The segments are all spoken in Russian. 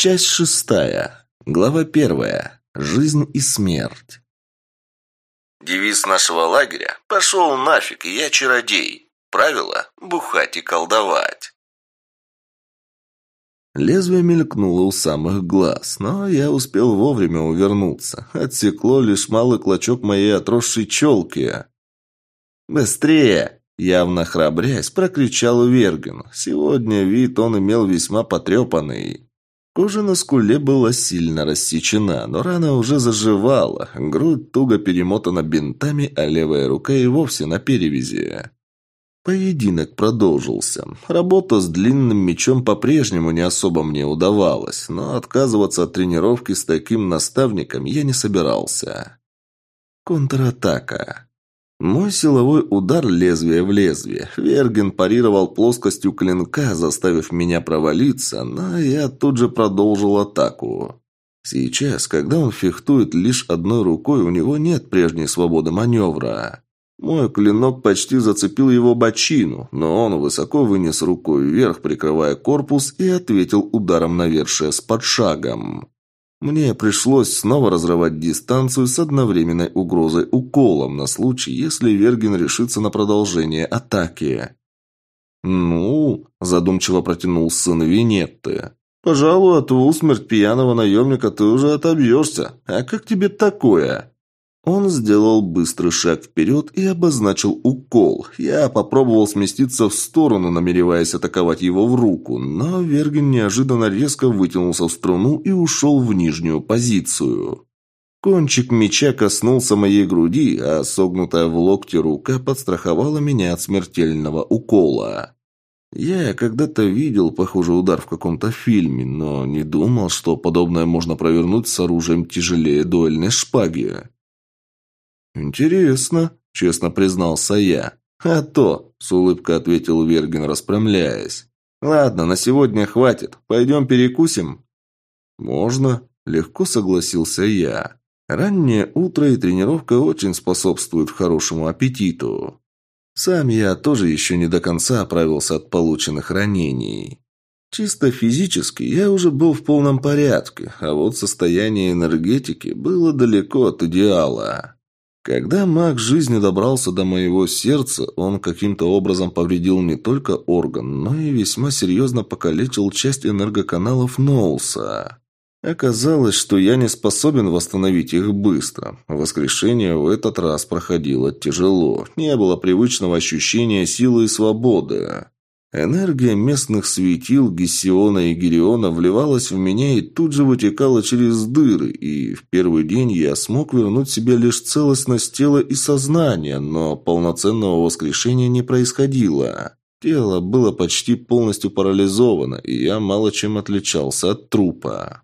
Часть шестая. Глава первая. Жизнь и смерть. Девиз нашего лагеря «Пошел нафиг, я чародей». Правило – бухать и колдовать. Лезвие мелькнуло у самых глаз, но я успел вовремя увернуться. Отсекло лишь малый клочок моей отросшей челки. «Быстрее!» – явно храбрясь, прокричал Вергин. Сегодня вид он имел весьма потрепанный. Кожа на скуле была сильно рассечена, но рана уже заживала, грудь туго перемотана бинтами, а левая рука и вовсе на перевязи. Поединок продолжился. Работа с длинным мечом по-прежнему не особо мне удавалась, но отказываться от тренировки с таким наставником я не собирался. Контратака. Мой силовой удар лезвие в лезвие. Верген парировал плоскостью клинка, заставив меня провалиться, но я тут же продолжил атаку. Сейчас, когда он фехтует лишь одной рукой, у него нет прежней свободы маневра. Мой клинок почти зацепил его бочину, но он высоко вынес рукой вверх, прикрывая корпус, и ответил ударом навершия с подшагом. Мне пришлось снова разрывать дистанцию с одновременной угрозой уколом на случай, если Верген решится на продолжение атаки. «Ну...» – задумчиво протянул сын Винетты. «Пожалуй, от усмерть пьяного наемника ты уже отобьешься. А как тебе такое?» Он сделал быстрый шаг вперед и обозначил укол. Я попробовал сместиться в сторону, намереваясь атаковать его в руку, но Верген неожиданно резко вытянулся в струну и ушел в нижнюю позицию. Кончик меча коснулся моей груди, а согнутая в локте рука подстраховала меня от смертельного укола. Я когда-то видел похожий удар в каком-то фильме, но не думал, что подобное можно провернуть с оружием тяжелее дуэльной шпаги. «Интересно», – честно признался я. «А то», – с улыбкой ответил Верген, распрямляясь. «Ладно, на сегодня хватит. Пойдем перекусим?» «Можно», – легко согласился я. Раннее утро и тренировка очень способствуют хорошему аппетиту. Сам я тоже еще не до конца оправился от полученных ранений. Чисто физически я уже был в полном порядке, а вот состояние энергетики было далеко от идеала. Когда маг жизни добрался до моего сердца, он каким-то образом повредил не только орган, но и весьма серьезно покалечил часть энергоканалов Ноуса. Оказалось, что я не способен восстановить их быстро. Воскрешение в этот раз проходило тяжело. Не было привычного ощущения силы и свободы. Энергия местных светил Гессиона и Гериона вливалась в меня и тут же вытекала через дыры, и в первый день я смог вернуть себе лишь целостность тела и сознания, но полноценного воскрешения не происходило. Тело было почти полностью парализовано, и я мало чем отличался от трупа.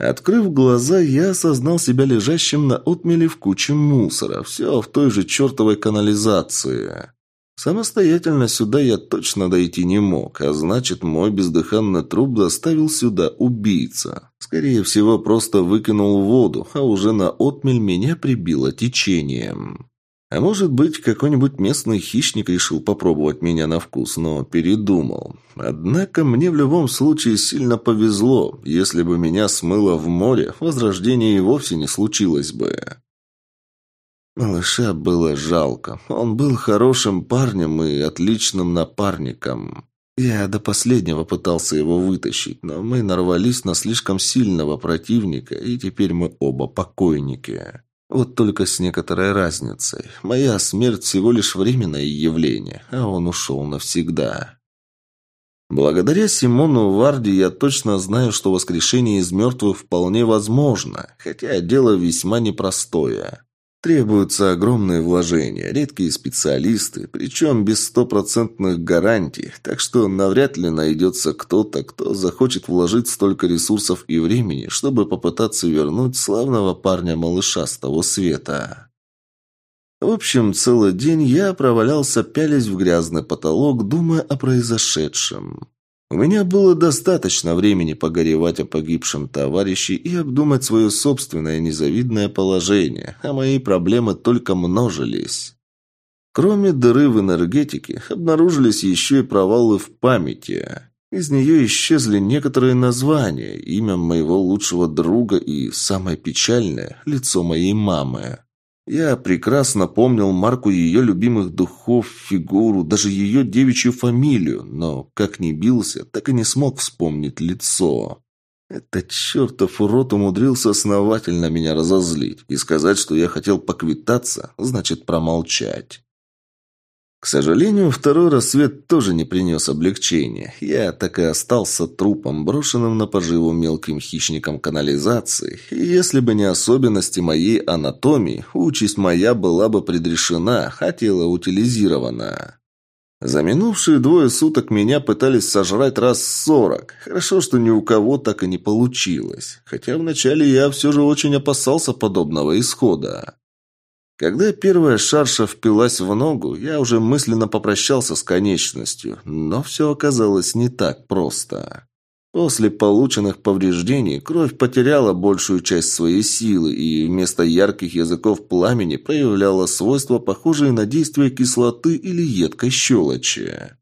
Открыв глаза, я осознал себя лежащим на отмеле в куче мусора, все в той же чертовой канализации. Самостоятельно сюда я точно дойти не мог, а значит, мой бездыханный труп доставил сюда убийца. Скорее всего, просто выкинул воду, а уже на отмель меня прибило течением. А может быть, какой-нибудь местный хищник решил попробовать меня на вкус, но передумал. Однако мне в любом случае сильно повезло. Если бы меня смыло в море, возрождение и вовсе не случилось бы. Малыша было жалко. Он был хорошим парнем и отличным напарником. Я до последнего пытался его вытащить, но мы нарвались на слишком сильного противника, и теперь мы оба покойники. Вот только с некоторой разницей. Моя смерть всего лишь временное явление, а он ушел навсегда. Благодаря Симону Варди я точно знаю, что воскрешение из мертвых вполне возможно, хотя дело весьма непростое. Требуются огромные вложения, редкие специалисты, причем без стопроцентных гарантий, так что навряд ли найдется кто-то, кто захочет вложить столько ресурсов и времени, чтобы попытаться вернуть славного парня-малыша с того света. В общем, целый день я провалялся пялясь в грязный потолок, думая о произошедшем. У меня было достаточно времени погоревать о погибшем товарище и обдумать свое собственное незавидное положение, а мои проблемы только множились. Кроме дыры в энергетике, обнаружились еще и провалы в памяти. Из нее исчезли некоторые названия, имя моего лучшего друга и, самое печальное, лицо моей мамы. Я прекрасно помнил марку ее любимых духов, фигуру, даже ее девичью фамилию, но, как ни бился, так и не смог вспомнить лицо. Этот чертов урод умудрился основательно меня разозлить, и сказать, что я хотел поквитаться, значит промолчать. К сожалению, второй рассвет тоже не принес облегчения. Я так и остался трупом, брошенным на поживу мелким хищником канализации. И если бы не особенности моей анатомии, участь моя была бы предрешена, а тело утилизировано. За минувшие двое суток меня пытались сожрать раз сорок. Хорошо, что ни у кого так и не получилось. Хотя вначале я все же очень опасался подобного исхода. Когда первая шарша впилась в ногу, я уже мысленно попрощался с конечностью, но все оказалось не так просто. После полученных повреждений кровь потеряла большую часть своей силы и вместо ярких языков пламени проявляла свойства, похожие на действие кислоты или едкой щелочи.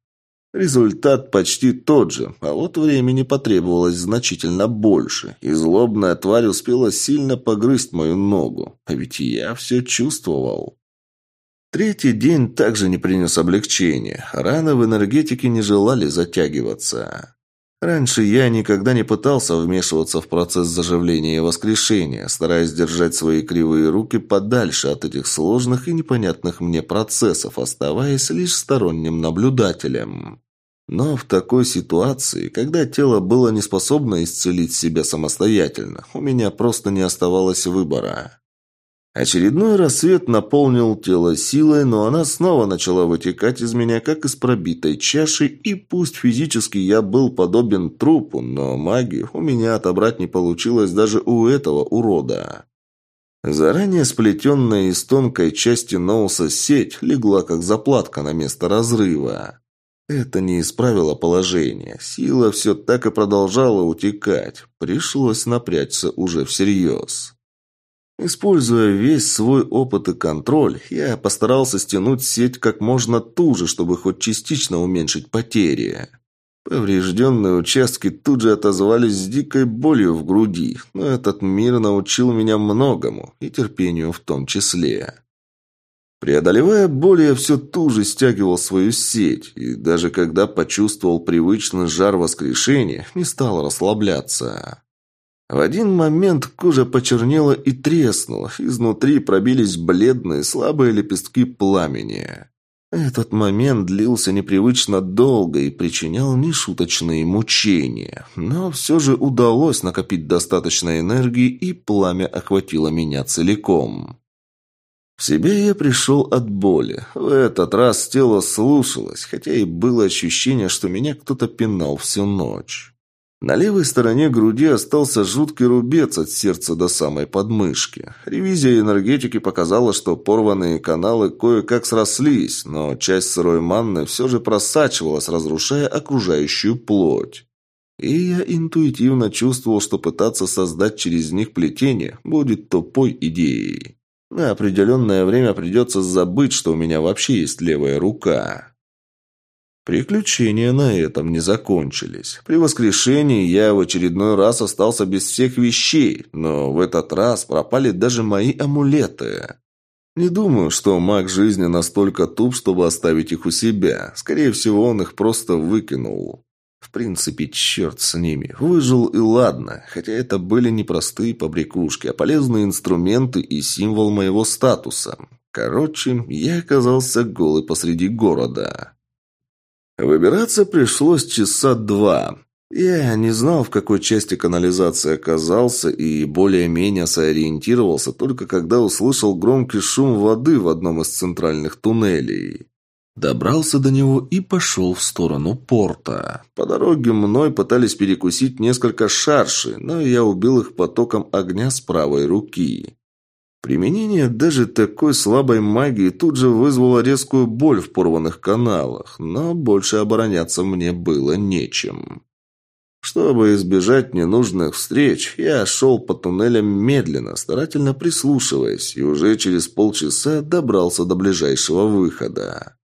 Результат почти тот же, а вот времени потребовалось значительно больше, и злобная тварь успела сильно погрызть мою ногу, а ведь я все чувствовал. Третий день также не принес облегчения, раны в энергетике не желали затягиваться. Раньше я никогда не пытался вмешиваться в процесс заживления и воскрешения, стараясь держать свои кривые руки подальше от этих сложных и непонятных мне процессов, оставаясь лишь сторонним наблюдателем. Но в такой ситуации, когда тело было не способно исцелить себя самостоятельно, у меня просто не оставалось выбора. Очередной рассвет наполнил тело силой, но она снова начала вытекать из меня, как из пробитой чаши, и пусть физически я был подобен трупу, но магию у меня отобрать не получилось даже у этого урода. Заранее сплетенная из тонкой части ноуса сеть легла как заплатка на место разрыва. Это не исправило положение. Сила все так и продолжала утекать. Пришлось напрячься уже всерьез. Используя весь свой опыт и контроль, я постарался стянуть сеть как можно туже, чтобы хоть частично уменьшить потери. Поврежденные участки тут же отозвались с дикой болью в груди, но этот мир научил меня многому, и терпению в том числе. Преодолевая боль, я все туже стягивал свою сеть, и даже когда почувствовал привычный жар воскрешения, не стал расслабляться. В один момент кожа почернела и треснула, изнутри пробились бледные слабые лепестки пламени. Этот момент длился непривычно долго и причинял нешуточные мучения, но все же удалось накопить достаточно энергии, и пламя охватило меня целиком. В себе я пришел от боли. В этот раз тело слушалось, хотя и было ощущение, что меня кто-то пинал всю ночь. На левой стороне груди остался жуткий рубец от сердца до самой подмышки. Ревизия энергетики показала, что порванные каналы кое-как срослись, но часть сырой манны все же просачивалась, разрушая окружающую плоть. И я интуитивно чувствовал, что пытаться создать через них плетение будет тупой идеей. На определенное время придется забыть, что у меня вообще есть левая рука. Приключения на этом не закончились. При воскрешении я в очередной раз остался без всех вещей, но в этот раз пропали даже мои амулеты. Не думаю, что маг жизни настолько туп, чтобы оставить их у себя. Скорее всего, он их просто выкинул. В принципе, черт с ними. Выжил и ладно, хотя это были не простые побрякушки, а полезные инструменты и символ моего статуса. Короче, я оказался голый посреди города. Выбираться пришлось часа два. Я не знал, в какой части канализации оказался, и более-менее сориентировался только когда услышал громкий шум воды в одном из центральных туннелей. Добрался до него и пошел в сторону порта. По дороге мной пытались перекусить несколько шарши, но я убил их потоком огня с правой руки. Применение даже такой слабой магии тут же вызвало резкую боль в порванных каналах, но больше обороняться мне было нечем. Чтобы избежать ненужных встреч, я шел по туннелям медленно, старательно прислушиваясь, и уже через полчаса добрался до ближайшего выхода.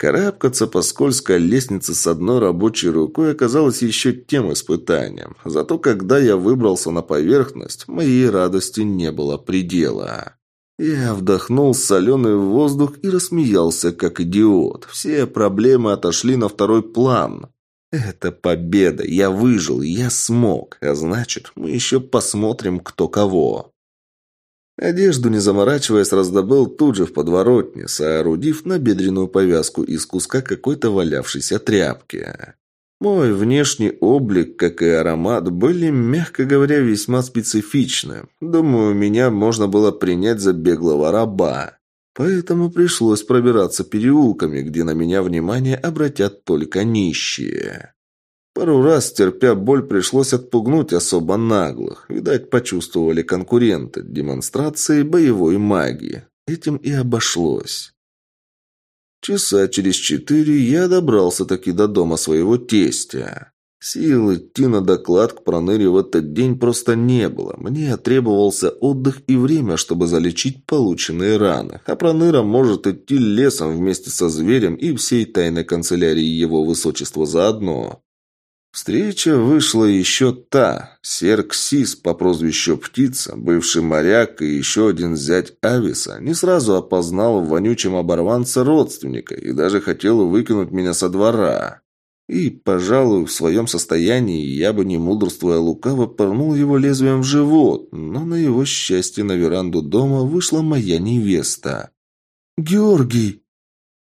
Карабкаться по скользкой лестнице с одной рабочей рукой оказалось еще тем испытанием. Зато когда я выбрался на поверхность, моей радости не было предела. Я вдохнул соленый воздух и рассмеялся, как идиот. Все проблемы отошли на второй план. Это победа. Я выжил, я смог. А значит, мы еще посмотрим, кто кого. Одежду, не заморачиваясь, раздобыл тут же в подворотне, соорудив набедренную повязку из куска какой-то валявшейся тряпки. Мой внешний облик, как и аромат, были, мягко говоря, весьма специфичны. Думаю, меня можно было принять за беглого раба. Поэтому пришлось пробираться переулками, где на меня внимание обратят только нищие. Пару раз, терпя боль, пришлось отпугнуть особо наглых. Видать, почувствовали конкуренты демонстрации боевой магии. Этим и обошлось. Часа через четыре я добрался таки до дома своего тестя. Сил идти на доклад к проныре в этот день просто не было. Мне требовался отдых и время, чтобы залечить полученные раны. А проныра может идти лесом вместе со зверем и всей тайной канцелярии его высочества заодно. Встреча вышла еще та. Серксис по прозвищу Птица, бывший моряк и еще один зять Ависа, не сразу опознал в вонючем оборванце родственника и даже хотел выкинуть меня со двора. И, пожалуй, в своем состоянии я бы, не мудрствуя лукаво, пырнул его лезвием в живот, но на его счастье на веранду дома вышла моя невеста. «Георгий!»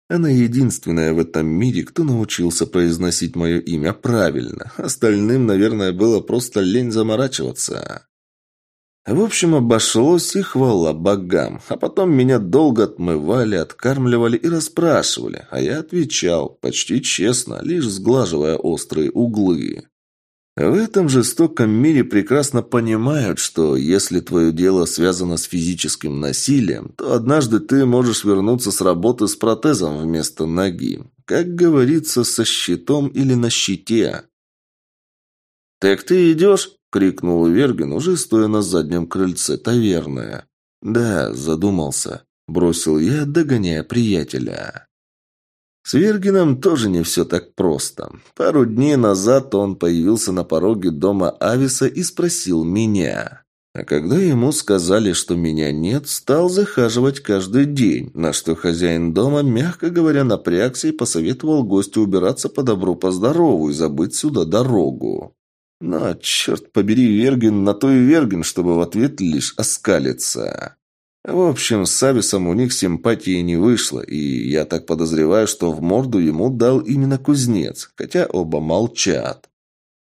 Она единственная в этом мире, кто научился произносить мое имя правильно. Остальным, наверное, было просто лень заморачиваться. В общем, обошлось и хвала богам. А потом меня долго отмывали, откармливали и расспрашивали. А я отвечал, почти честно, лишь сглаживая острые углы. В этом жестоком мире прекрасно понимают, что если твое дело связано с физическим насилием, то однажды ты можешь вернуться с работы с протезом вместо ноги. Как говорится, со щитом или на щите. «Так ты идешь?» – крикнул Вергин, уже стоя на заднем крыльце таверны. «Да, задумался», – бросил я, догоняя приятеля. С Вергином тоже не все так просто. Пару дней назад он появился на пороге дома Ависа и спросил меня. А когда ему сказали, что меня нет, стал захаживать каждый день, на что хозяин дома, мягко говоря, напрягся и посоветовал гостю убираться по добру, по здорову и забыть сюда дорогу. Но, черт побери, Вергин на то и Вергин, чтобы в ответ лишь оскалиться. В общем, с Сависом у них симпатии не вышло, и я так подозреваю, что в морду ему дал именно кузнец, хотя оба молчат.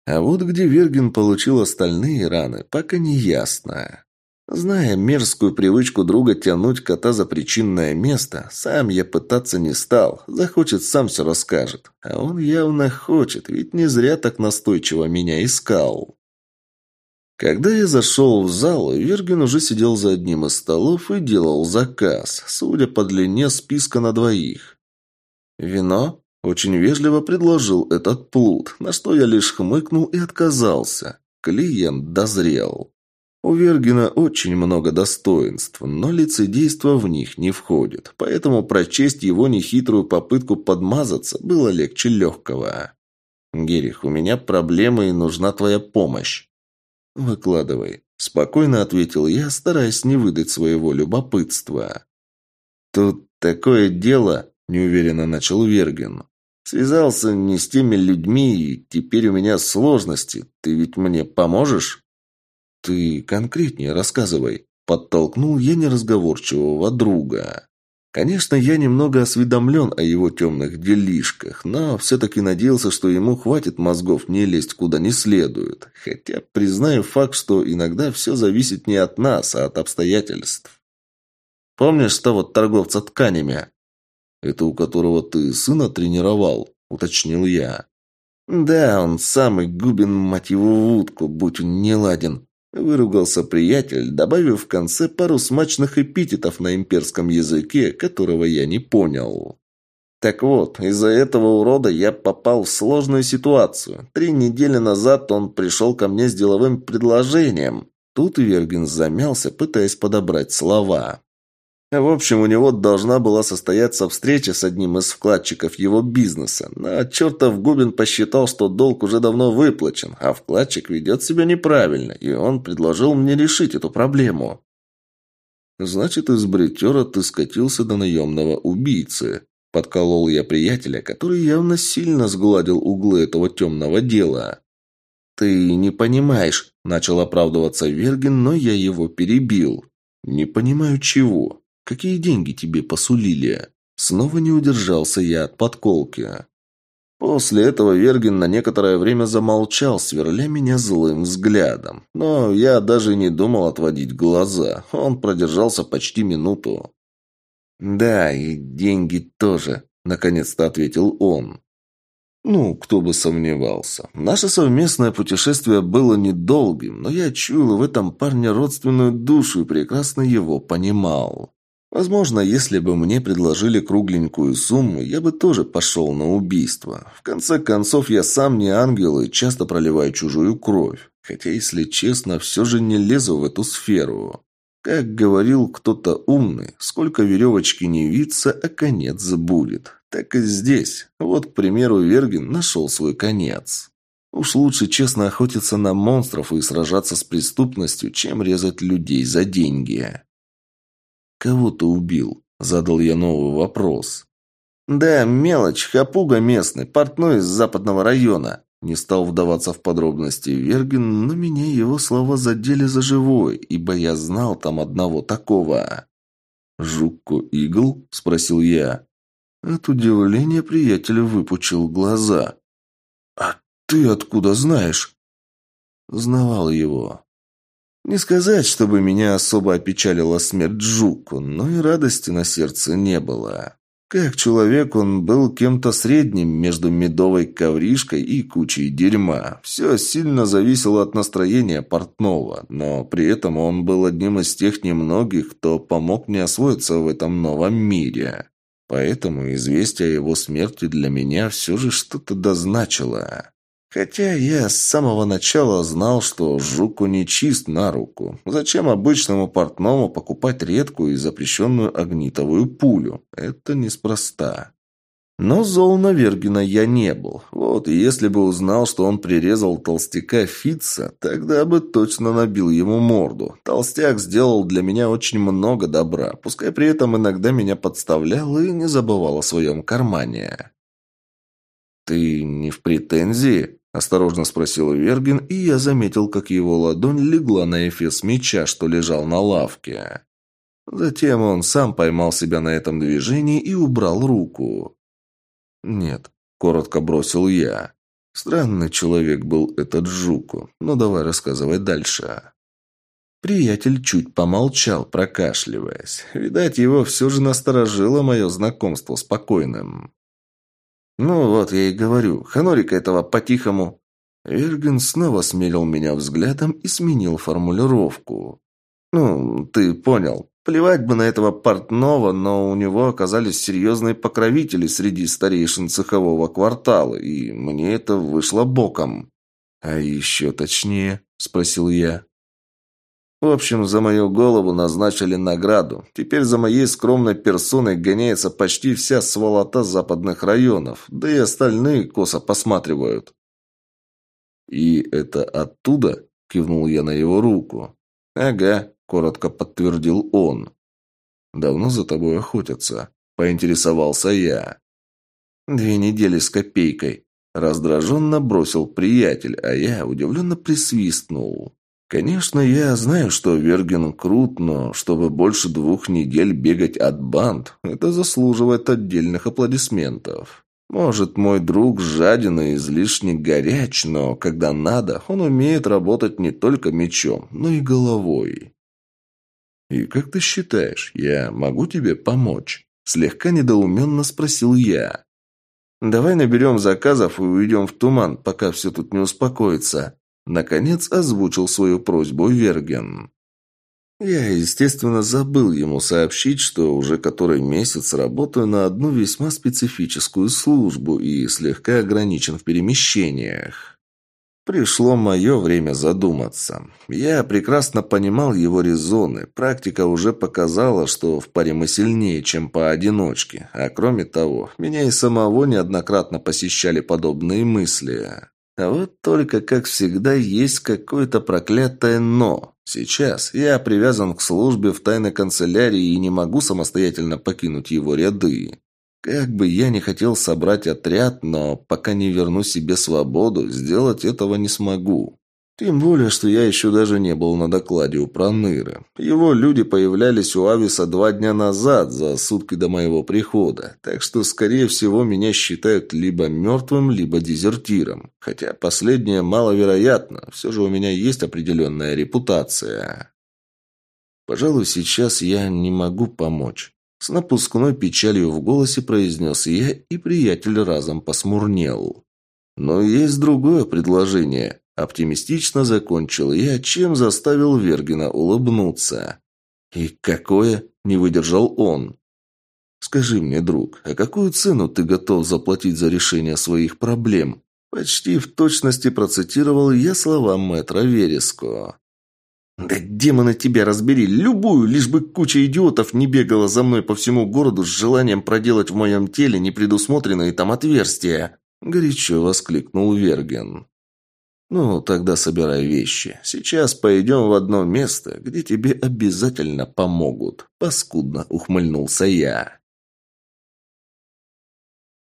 А вот где Вергин получил остальные раны, пока не ясно. Зная мерзкую привычку друга тянуть кота за причинное место, сам я пытаться не стал. Захочет, сам все расскажет. А он явно хочет, ведь не зря так настойчиво меня искал. Когда я зашел в зал, Вергин уже сидел за одним из столов и делал заказ, судя по длине списка на двоих. «Вино?» – очень вежливо предложил этот плут, на что я лишь хмыкнул и отказался. Клиент дозрел. У Вергина очень много достоинств, но лицедейство в них не входит, поэтому прочесть его нехитрую попытку подмазаться было легче легкого. «Герих, у меня проблемы и нужна твоя помощь». «Выкладывай», – спокойно ответил я, стараясь не выдать своего любопытства. «Тут такое дело», – неуверенно начал Вергин. «Связался не с теми людьми, и теперь у меня сложности. Ты ведь мне поможешь?» «Ты конкретнее рассказывай», – подтолкнул я неразговорчивого друга. Конечно, я немного осведомлен о его темных делишках, но все-таки надеялся, что ему хватит мозгов не лезть куда не следует. Хотя признаю факт, что иногда все зависит не от нас, а от обстоятельств. Помнишь того торговца тканями? Это у которого ты сына тренировал, уточнил я. Да, он самый губин, мать его, в утку, будь он не ладен. Выругался приятель, добавив в конце пару смачных эпитетов на имперском языке, которого я не понял. Так вот, из-за этого урода я попал в сложную ситуацию. Три недели назад он пришел ко мне с деловым предложением. Тут Вергин замялся, пытаясь подобрать слова. В общем, у него должна была состояться встреча с одним из вкладчиков его бизнеса, но чертов Губин посчитал, что долг уже давно выплачен, а вкладчик ведет себя неправильно, и он предложил мне решить эту проблему. Значит, из бритера ты скатился до наемного убийцы. Подколол я приятеля, который явно сильно сгладил углы этого темного дела. «Ты не понимаешь», – начал оправдываться Вергин, но я его перебил. «Не понимаю чего. Какие деньги тебе посулили?» Снова не удержался я от подколки. После этого Вергин на некоторое время замолчал, сверля меня злым взглядом. Но я даже не думал отводить глаза. Он продержался почти минуту. «Да, и деньги тоже», – наконец-то ответил он. Ну, кто бы сомневался. Наше совместное путешествие было недолгим, но я чуял в этом парне родственную душу и прекрасно его понимал. Возможно, если бы мне предложили кругленькую сумму, я бы тоже пошел на убийство. В конце концов, я сам не ангел и часто проливаю чужую кровь. Хотя, если честно, все же не лезу в эту сферу. Как говорил кто-то умный, сколько веревочки не виться, а конец будет. Так и здесь. Вот, к примеру, Вергин нашел свой конец. Уж лучше честно охотиться на монстров и сражаться с преступностью, чем резать людей за деньги. «Кого ты убил?» – задал я новый вопрос. «Да, мелочь, хапуга местный, портной из западного района». Не стал вдаваться в подробности Вергин, но меня его слова задели за живой, ибо я знал там одного такого. «Жукко Игл?» – спросил я. От удивления приятель выпучил глаза. «А ты откуда знаешь?» Знавал его. Не сказать, чтобы меня особо опечалила смерть Жуку, но и радости на сердце не было. Как человек он был кем-то средним между медовой ковришкой и кучей дерьма. Все сильно зависело от настроения портного, но при этом он был одним из тех немногих, кто помог мне освоиться в этом новом мире. Поэтому известие о его смерти для меня все же что-то дозначило. Хотя я с самого начала знал, что жуку не чист на руку. Зачем обычному портному покупать редкую и запрещенную огнитовую пулю? Это неспроста. Но зол на Вергина я не был. Вот, и если бы узнал, что он прирезал толстяка Фитца, тогда бы точно набил ему морду. Толстяк сделал для меня очень много добра, пускай при этом иногда меня подставлял и не забывал о своем кармане. «Ты не в претензии?» – осторожно спросил Вергин, и я заметил, как его ладонь легла на эфес меча, что лежал на лавке. Затем он сам поймал себя на этом движении и убрал руку. «Нет», – коротко бросил я. Странный человек был этот Жуку, но давай рассказывай дальше. Приятель чуть помолчал, прокашливаясь. Видать, его все же насторожило мое знакомство с покойным. «Ну вот, я и говорю, Ханорика этого по-тихому...» Эрген снова смерил меня взглядом и сменил формулировку. «Ну, ты понял. Плевать бы на этого портного, но у него оказались серьезные покровители среди старейшин цехового квартала, и мне это вышло боком». «А еще точнее?» – спросил я. В общем, за мою голову назначили награду. Теперь за моей скромной персоной гоняется почти вся сволота западных районов, да и остальные косо посматривают. «И это оттуда?» – кивнул я на его руку. «Ага», – коротко подтвердил он. «Давно за тобой охотятся?» – поинтересовался я. «Две недели с копейкой», – раздраженно бросил приятель, а я удивленно присвистнул. Конечно, я знаю, что Верген крут, но чтобы больше двух недель бегать от банд, это заслуживает отдельных аплодисментов. Может, мой друг жаден и излишне горяч, но когда надо, он умеет работать не только мечом, но и головой. «И как ты считаешь, я могу тебе помочь?» Слегка недоуменно спросил я. «Давай наберем заказов и уйдем в туман, пока все тут не успокоится», Наконец озвучил свою просьбу Верген. Я, естественно, забыл ему сообщить, что уже который месяц работаю на одну весьма специфическую службу и слегка ограничен в перемещениях. Пришло мое время задуматься. Я прекрасно понимал его резоны. Практика уже показала, что в паре мы сильнее, чем поодиночке. А кроме того, меня и самого неоднократно посещали подобные мысли. А вот только, как всегда, есть какое-то проклятое «но». Сейчас я привязан к службе в тайной канцелярии и не могу самостоятельно покинуть его ряды. Как бы я ни хотел собрать отряд, но пока не верну себе свободу, сделать этого не смогу. Тем более, что я еще даже не был на докладе у Проныры. Его люди появлялись у Ависа два дня назад, за сутки до моего прихода. Так что, скорее всего, меня считают либо мертвым, либо дезертиром. Хотя последнее маловероятно. Все же у меня есть определенная репутация. Пожалуй, сейчас я не могу помочь. С напускной печалью в голосе произнес я, и приятель разом посмурнел. Но есть другое предложение. Оптимистично закончил я, чем заставил Вергина улыбнуться. «И какое?» – не выдержал он. «Скажи мне, друг, а какую цену ты готов заплатить за решение своих проблем?» Почти в точности процитировал я слова мэтра Вереско. «Да демона тебя разбери! Любую, лишь бы куча идиотов не бегала за мной по всему городу с желанием проделать в моем теле непредусмотренные там отверстия!» Горячо воскликнул Верген. «Ну, тогда собирай вещи. Сейчас пойдем в одно место, где тебе обязательно помогут», – паскудно ухмыльнулся я.